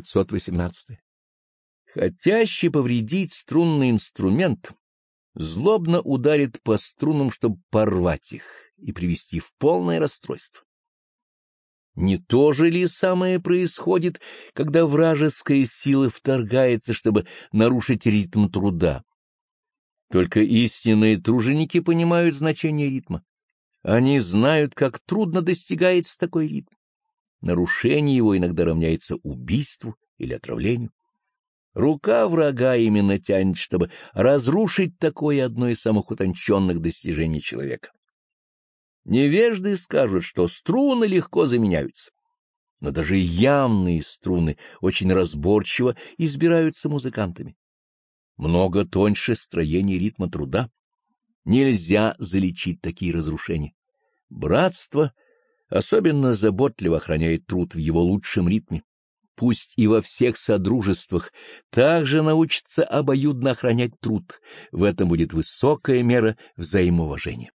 518. Хотящий повредить струнный инструмент злобно ударит по струнам, чтобы порвать их и привести в полное расстройство. Не то же ли самое происходит, когда вражеская сила вторгается, чтобы нарушить ритм труда? Только истинные труженики понимают значение ритма. Они знают, как трудно достигается такой ритм. Нарушение его иногда равняется убийству или отравлению. Рука врага именно тянет, чтобы разрушить такое одно из самых утонченных достижений человека. Невежды скажут, что струны легко заменяются, но даже явные струны очень разборчиво избираются музыкантами. Много тоньше строения ритма труда. Нельзя залечить такие разрушения. Братство особенно заботливо охраняет труд в его лучшем ритме пусть и во всех содружествах, также научится обоюдно охранять труд. В этом будет высокая мера взаимоуважения.